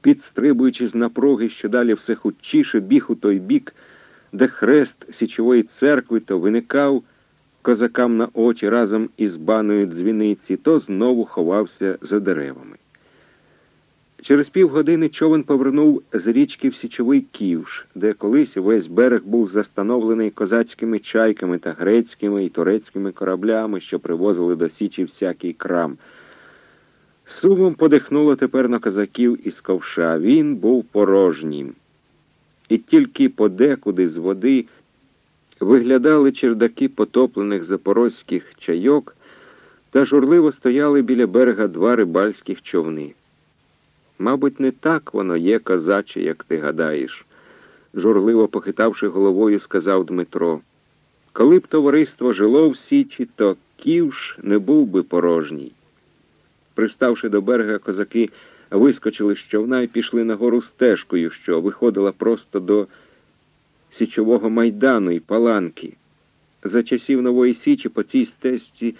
підстрибуючи з напруги, що далі все хутчіше біг у той бік, де хрест січової церкви то виникав козакам на очі разом із баною дзвіниці, то знову ховався за деревами. Через півгодини човен повернув з річки в Січовий Ківш, де колись весь берег був застановлений козацькими чайками та грецькими і турецькими кораблями, що привозили до Січі всякий крам. Сумом подихнуло тепер на козаків із ковша. Він був порожнім. І тільки подекуди з води виглядали чердаки потоплених запорозьких чайок та журливо стояли біля берега два рибальських човни. Мабуть, не так воно є, козаче, як ти гадаєш, журливо похитавши головою, сказав Дмитро. Коли б товариство жило в Січі, то ківш не був би порожній. Приставши до берега, козаки вискочили з човна і пішли нагору стежкою, що виходила просто до січового майдану і паланки. За часів Нової Січі по цій стежці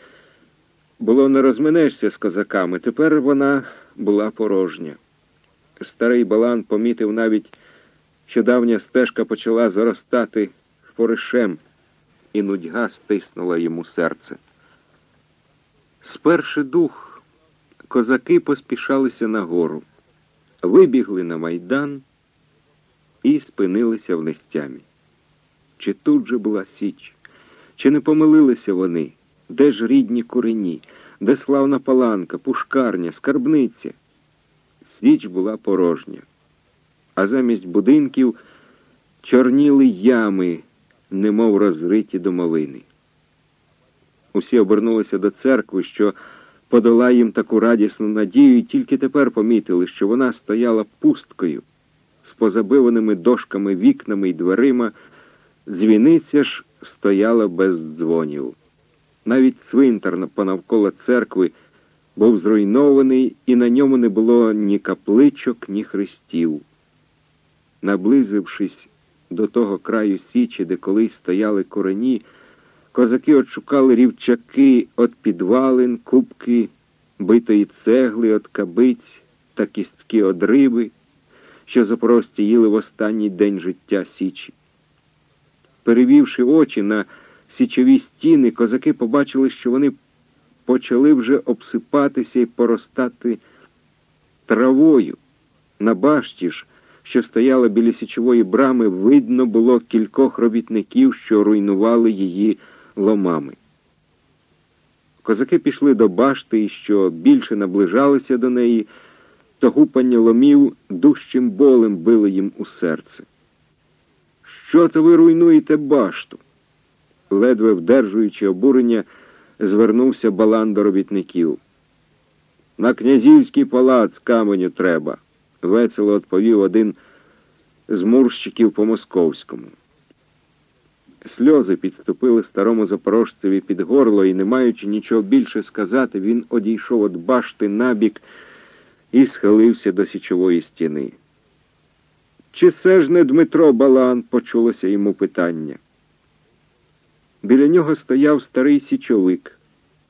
було не розминешся з козаками, тепер вона була порожня. Старий Балан помітив навіть, що давня стежка почала заростати форишем, і нудьга стиснула йому серце. Сперши дух, козаки поспішалися нагору, вибігли на майдан і спинилися в нестямі. Чи тут же була Січ? Чи не помилилися вони? Де ж рідні курені, де славна паланка, пушкарня, скарбниця? Січ була порожня, а замість будинків чорніли ями, немов розриті домовини. Усі обернулися до церкви, що подала їм таку радісну надію, і тільки тепер помітили, що вона стояла пусткою, з позабиваними дошками, вікнами і дверима, дзвіниця ж стояла без дзвонів. Навіть цвинтар понавколо церкви був зруйнований, і на ньому не було ні капличок, ні хрестів. Наблизившись до того краю січі, де колись стояли корені, козаки отшукали рівчаки від підвалин, кубки битої цегли від кабиць та кістки од риби, що запорожці їли в останній день життя Січі. Перевівши очі на січові стіни, козаки побачили, що вони почали вже обсипатися і поростати травою. На башті ж, що стояла біля січової брами, видно було кількох робітників, що руйнували її ломами. Козаки пішли до башти і що більше наближалися до неї, то гупання ломів дужчим болем били їм у серце. Що то ви руйнуєте башту? ледве вдержуючи обурення, звернувся балан до робітників. На князівський палац каменю треба, весело відповів один з мурщиків по московському. Сльози підступили старому запорожцеві під горло, і, не маючи нічого більше сказати, він одійшов від башти набік і схилився до січової стіни. Чи це ж не Дмитро Балан? почулося йому питання. Біля нього стояв старий січовик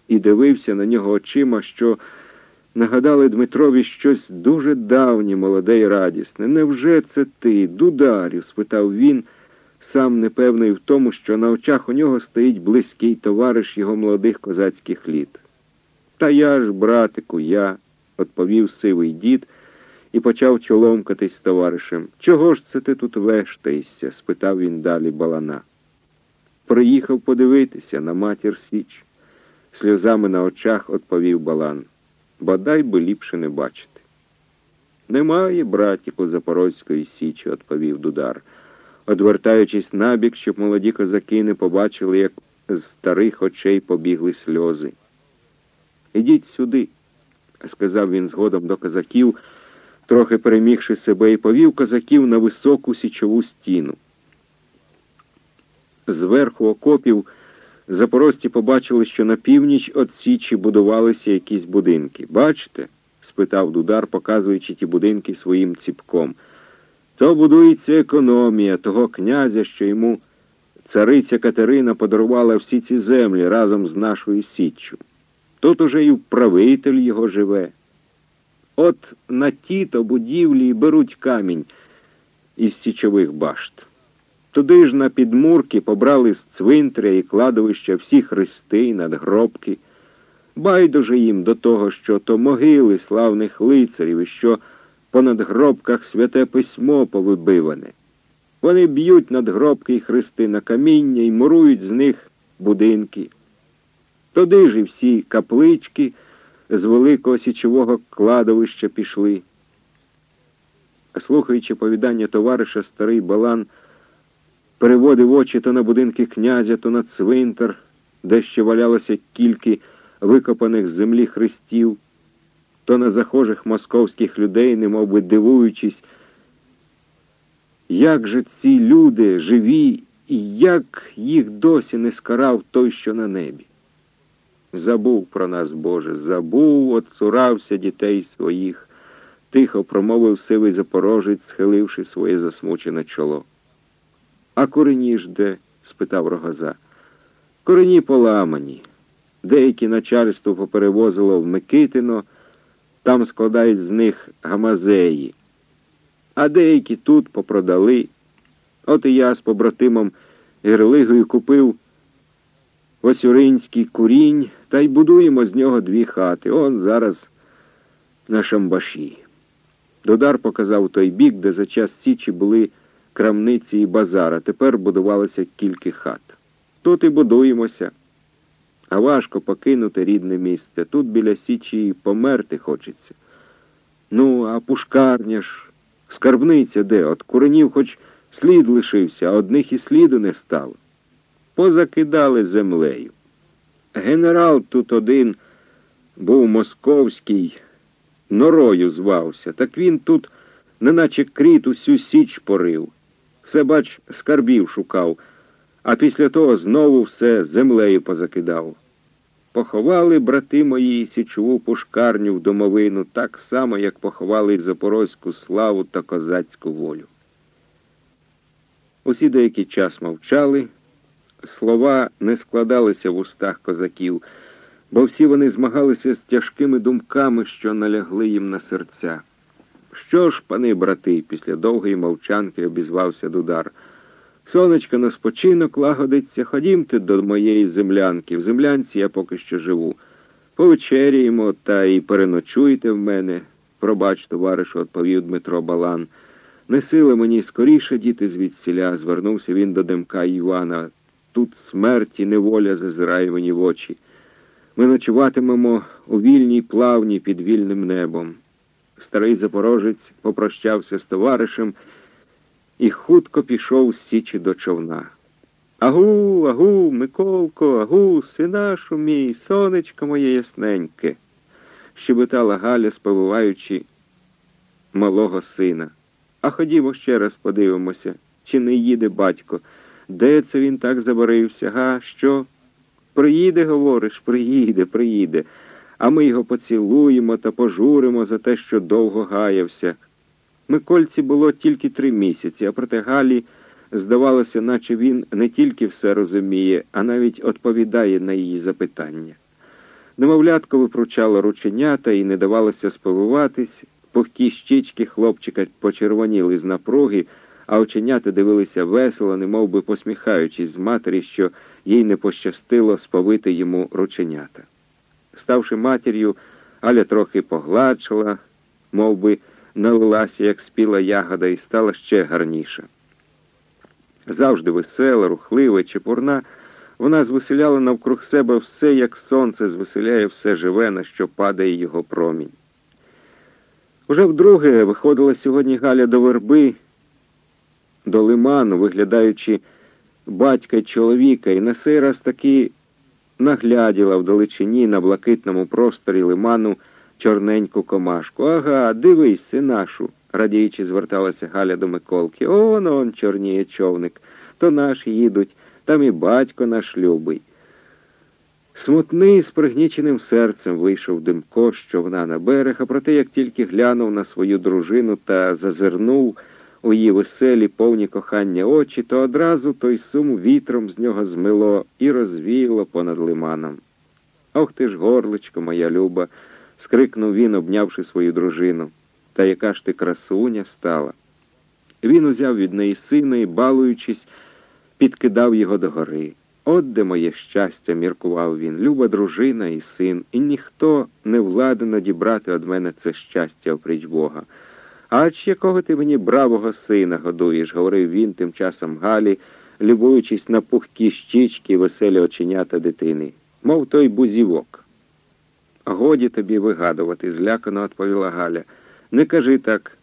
і дивився на нього очима, що нагадали Дмитрові щось дуже давнє, молоде й радісне. Невже це ти, дударю? спитав він, сам непевний в тому, що на очах у нього стоїть близький товариш його молодих козацьких літ. Та я ж, братику, я, відповів сивий дід і почав чоломкатись з товаришем. Чого ж це ти тут вештаєшся? спитав він далі балана. Приїхав подивитися на матір Січ. Сльозами на очах відповів Балан. Бодай би ліпше не бачити. Немає, братіку, Запорозької Січі, відповів Дудар, одвертаючись набік, щоб молоді козаки не побачили, як з старих очей побігли сльози. Ідіть сюди, сказав він згодом до козаків, трохи перемігши себе, і повів козаків на високу січову стіну. Зверху окопів запорожці побачили, що на північ від Січі будувалися якісь будинки. Бачите? спитав Дудар, показуючи ті будинки своїм ціпком. То будується економія того князя, що йому цариця Катерина подарувала всі ці землі разом з нашою Січчю. Тут уже і управитель його живе. От на ті-то будівлі беруть камінь із січових башт. Туди ж на підмурки побрали з цвинтря і кладовища всі хрести й надгробки. Байдуже їм до того, що то могили славних лицарів і що по надгробках святе письмо повибиване. Вони б'ють надгробки й хрести на каміння і мурують з них будинки. Туди ж і всі каплички з великого січового кладовища пішли. Слухаючи повідання товариша, старий Балан переводив очі то на будинки князя, то на цвинтар, де ще валялося кілька викопаних з землі хрестів, то на захожих московських людей, немов би дивуючись, як же ці люди живі і як їх досі не скарав той, що на небі. Забув про нас, Боже, забув, отцурався дітей своїх, тихо промовив сивий запорожець, схиливши своє засмучене чоло. А корені ж де? спитав рогоза. Корені поламані. Деякі начальство поперевозило в Микитино, там складають з них гамазеї, а деякі тут попродали. От і я з побратимом Герлигою купив Осюринський курінь та й будуємо з нього дві хати. Он зараз на Шамбаші. Додар показав той бік, де за час Січі були крамниці і базар, а тепер будувалося кілька хат. Тут і будуємося. А важко покинути рідне місце. Тут біля Січі померти хочеться. Ну, а пушкарня ж, скарбниця де? От куренів хоч слід лишився, а одних і сліду не стало. Позакидали землею. Генерал тут один був московський, норою звався, так він тут, неначе кріт усю січ порив. Все, бач, скарбів шукав, а після того знову все землею позакидав. Поховали брати мої січову пушкарню в домовину так само, як поховали запорозьку славу та козацьку волю. Усі деякий час мовчали, слова не складалися в устах козаків, бо всі вони змагалися з тяжкими думками, що налягли їм на серця. Що ж, пани брати, після довгої мовчанки обізвався Дудар. Сонечко на спочинок лагодиться, ходімте до моєї землянки. В землянці я поки що живу. Повечеряємо та й переночуйте в мене. Пробач, товаришу, відповів Дмитро Балан. Не сила мені скоріше діти звідсіля, звернувся він до Демка Івана. Тут смерть і неволя зазирає мені в очі. Ми ночуватимемо у вільній плавні під вільним небом. Старий запорожець попрощався з товаришем і хутко пішов з січі до човна. Агу, агу, Миколко, агу, синашу мій, сонечко моє ясненьке, щебетала Галя, спиваючи малого сина. А ходімо ще раз подивимося, чи не їде батько. Де це він так забарився? Га, що? Приїде, говориш, приїде, приїде, а ми його поцілуємо та пожуримо за те, що довго гаявся. Микольці було тільки три місяці, а проте Галі здавалося, наче він не тільки все розуміє, а навіть відповідає на її запитання. Немовлятко випручало рученята і не давалося сповиватись, пухкі щічки хлопчика почервоніли з напруги, а оченята дивилися весело, немов би посміхаючись з матері, що їй не пощастило сповити йому рученята. Ставши матір'ю, Аля трохи погладшила, мов би налилася, як спіла ягода, і стала ще гарніша. Завжди весела, рухлива, чепурна, вона звеселяла навкруг себе все, як сонце звеселяє все живе, на що падає його промінь. Уже вдруге виходила сьогодні Галя до верби, до лиману, виглядаючи батька чоловіка, і на сей раз таки нагляділа вдалечині на блакитному просторі лиману чорненьку комашку. Ага, дивись, синашу, радіючи, зверталася Галя до Миколки. Он он чорніє човник, то наш їдуть, там і батько наш любий. Смутний, з пригніченим серцем вийшов Димко з човна на берег, а проте, як тільки глянув на свою дружину та зазирнув у її веселі, повні кохання очі, то одразу той сум вітром з нього змило і розвіяло понад лиманом. Ох ти ж, горличко, моя люба, скрикнув він, обнявши свою дружину. Та яка ж ти красуня стала? Він узяв від неї сина і, балуючись, підкидав його до гори. От де моє щастя, міркував він, люба дружина і син, і ніхто не владен надібрати від мене це щастя опріч Бога. Ач якого ти мені бравого сина годуєш, говорив він тим часом Галі, любуючись на пухкі щічки веселі оченята дитини, мов той бузівок. Годі тобі вигадувати, злякано відповіла Галя. Не кажи так,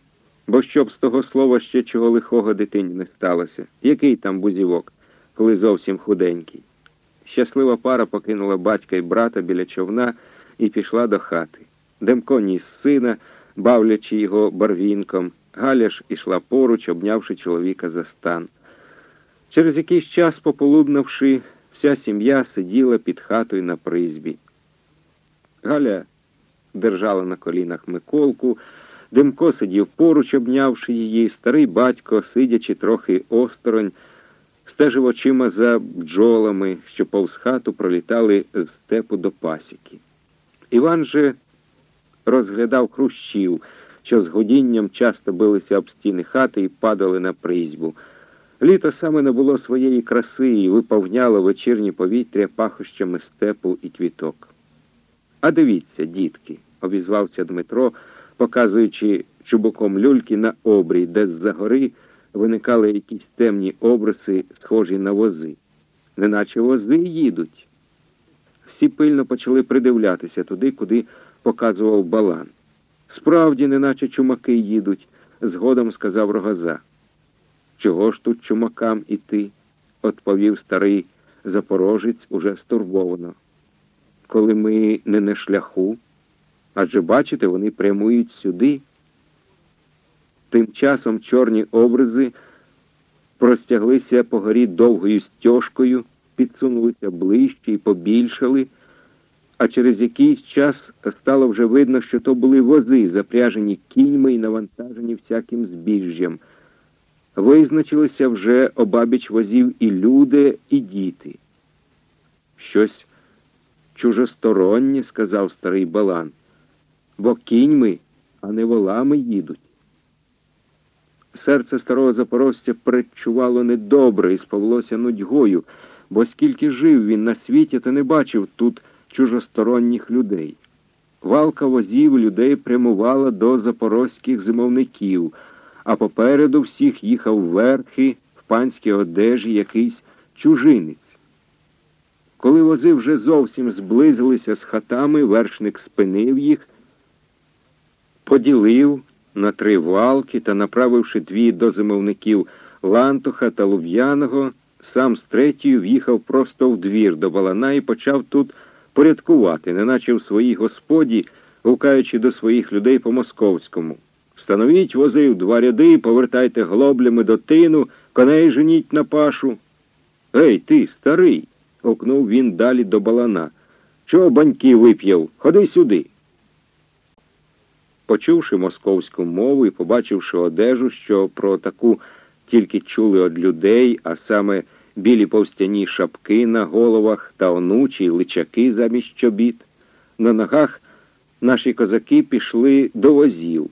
бо щоб з того слова ще чого лихого дитині не сталося. Який там бузівок, коли зовсім худенький? Щаслива пара покинула батька і брата біля човна і пішла до хати. Демко ніс сина, бавлячи його барвінком, Галя ж ішла поруч, обнявши чоловіка за стан. Через якийсь час, пополуднавши, вся сім'я сиділа під хатою на призбі. Галя держала на колінах Миколку, Демко сидів поруч, обнявши її, старий батько, сидячи трохи осторонь, стежив очима за бджолами, що повз хату пролітали з степу до пасіки. Іван же розглядав хрущів, що з годінням часто билися об стіни хати і падали на призьбу. Літо саме не було своєї краси і виповняло вечірнє повітря пахощами степу і квіток. А дивіться, дітки, обізвався Дмитро, показуючи чубоком люльки на обрій, де з-за гори виникали якісь темні обриси, схожі на вози. Неначе вози їдуть. Всі пильно почали придивлятися туди, куди показував балан. Справді, неначе чумаки їдуть, згодом сказав рогоза. Чого ж тут чумакам іти? відповів старий запорожець уже стурбовано. Коли ми не на шляху, адже бачите, вони прямують сюди. Тим часом чорні образи простяглися по горі довгою стежкою, підсунулися ближче і побільшали, а через якийсь час стало вже видно, що то були вози, запряжені кіньми і навантажені всяким збіжжям. Визначилися вже обабіч возів і люди, і діти. Щось чужостороннє, сказав старий Балан, бо кіньми, а не волами їдуть. Серце старого запорожця передчувало недобре і сповлося нудьгою, бо скільки жив він на світі, та не бачив тут чужосторонніх людей. Валка возів людей прямувала до запорозьких зимовників, а попереду всіх їхав верхи в панській одежі якийсь чужинець. Коли вози вже зовсім зблизилися з хатами, вершник спинив їх, поділив на три валки та, направивши дві до зимовників Лантуха та Луб'яного, сам з третьою в'їхав просто в двір до балана і почав тут порядкувати, неначе в своїй господі, гукаючи до своїх людей по московському. Встановіть вози в два ряди, повертайте глоблями до тину, коней женіть на пашу. Ей, ти, старий, гукнув він далі до балана. Чого баньки вип'яв? Ходи сюди. Почувши московську мову і побачивши одежу, що про таку тільки чули од людей, а саме білі повстяні шапки на головах та онучі личаки замість чобіт, на ногах наші козаки пішли до возів,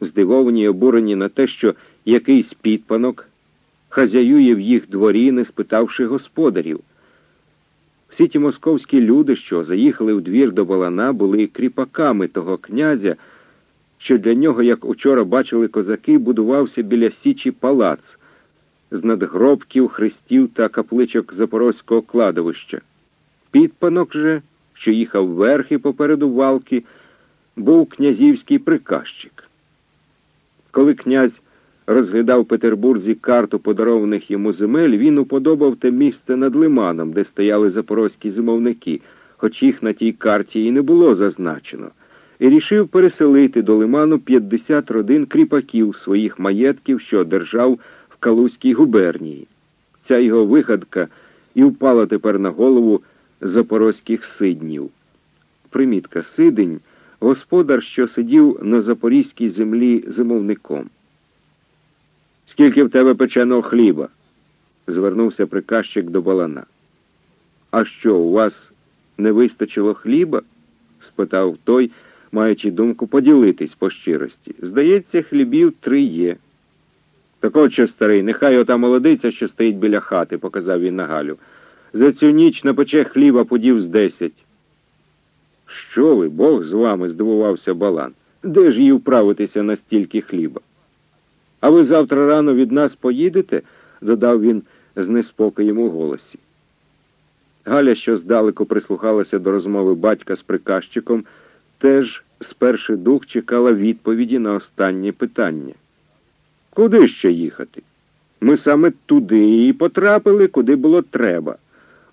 здивовані й обурені на те, що якийсь підпанок хазяює в їх дворі, не спитавши господарів. Всі ті московські люди, що заїхали в двір до Балана, були кріпаками того князя що для нього, як учора бачили козаки, будувався біля Січі палац з надгробків, хрестів та капличок Запорозького кладовища. Підпанок же, що їхав верхи попереду валки, був князівський приказчик. Коли князь розглядав в Петербурзі карту подарованих йому земель, він уподобав те місце над лиманом, де стояли запорозькі зимовники, хоч їх на тій карті і не було зазначено і рішив переселити до лиману 50 родин кріпаків своїх маєтків, що одержав в Калузькій губернії. Ця його вигадка і впала тепер на голову запорозьких сиднів. Примітка Сидень господар, що сидів на запорізькій землі зимовником. Скільки в тебе печеного хліба? звернувся приказчик до балана. А що, у вас не вистачило хліба? спитав той, маючи думку поділитись по щирості. Здається, хлібів три є. Так от що, старий, нехай ота молодиця, що стоїть біля хати, показав він на Галю. За цю ніч напече хліба подів з десять. Що ви, Бог з вами, здивувався Балан. Де ж їй вправитися на стільки хліба? А ви завтра рано від нас поїдете? додав він з неспокоєм у голосі. Галя, що здалеку прислухалася до розмови батька з приказчиком, теж з перший дух чекала відповіді на останнє питання. Куди ще їхати? Ми саме туди і потрапили, куди було треба,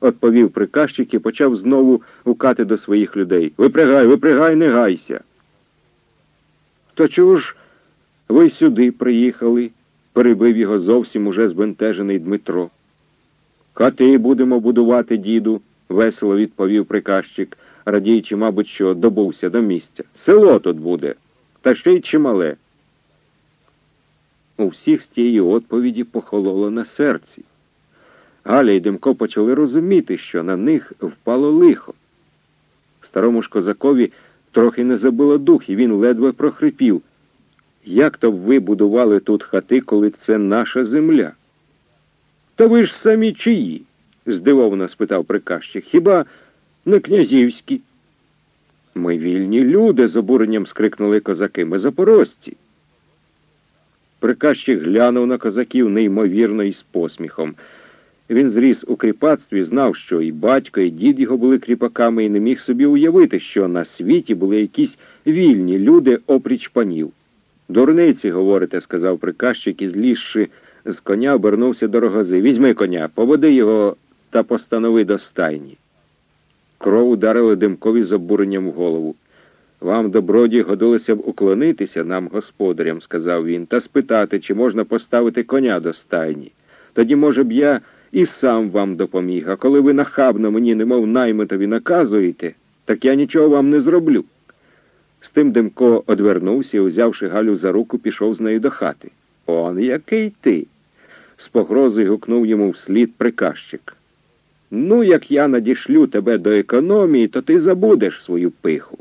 відповів приказчик і почав знову гукати до своїх людей. Випрягай, випрягай, не гайся. То чого ж ви сюди приїхали? перебив його зовсім уже збентежений Дмитро. Хати будемо будувати, діду, весело відповів приказчик, радіючи, мабуть, що добувся до місця. Село тут буде, та ще й чимале. У всіх з тієї відповіді похололо на серці. Галя і Демко почали розуміти, що на них впало лихо. Старому ж козакові трохи не забило дух, і він ледве прохрипів. Як то ви будували тут хати, коли це наша земля? Та ви ж самі чиї? здивовано спитав приказчик. Хіба не князівські? Ми вільні люди, з обуренням скрикнули козаки. Ми запорожці. Приказчик глянув на козаків неймовірно і з посміхом. Він зріс у кріпацтві, знав, що і батько, і дід його були кріпаками, і не міг собі уявити, що на світі були якісь вільні люди опріч панів. Дурниці, говорите, сказав приказчик і, злізши з коня, обернувся до рогози. Візьми коня, поводи його та постанови до стайні. Кров ударили димкові з обуренням в голову. Вам, доброді, годилося б уклонитися нам, господарям, сказав він, та спитати, чи можна поставити коня до стайні. Тоді, може б, я і сам вам допоміг, а коли ви нахабно мені, немов наймитові, наказуєте, так я нічого вам не зроблю. З тим Демко одвернувся і, узявши Галю за руку, пішов з нею до хати. Он який ти? з погрозою гукнув йому вслід приказчик. Ну, як я надішлю тебе до економії, то ти забудеш свою пиху.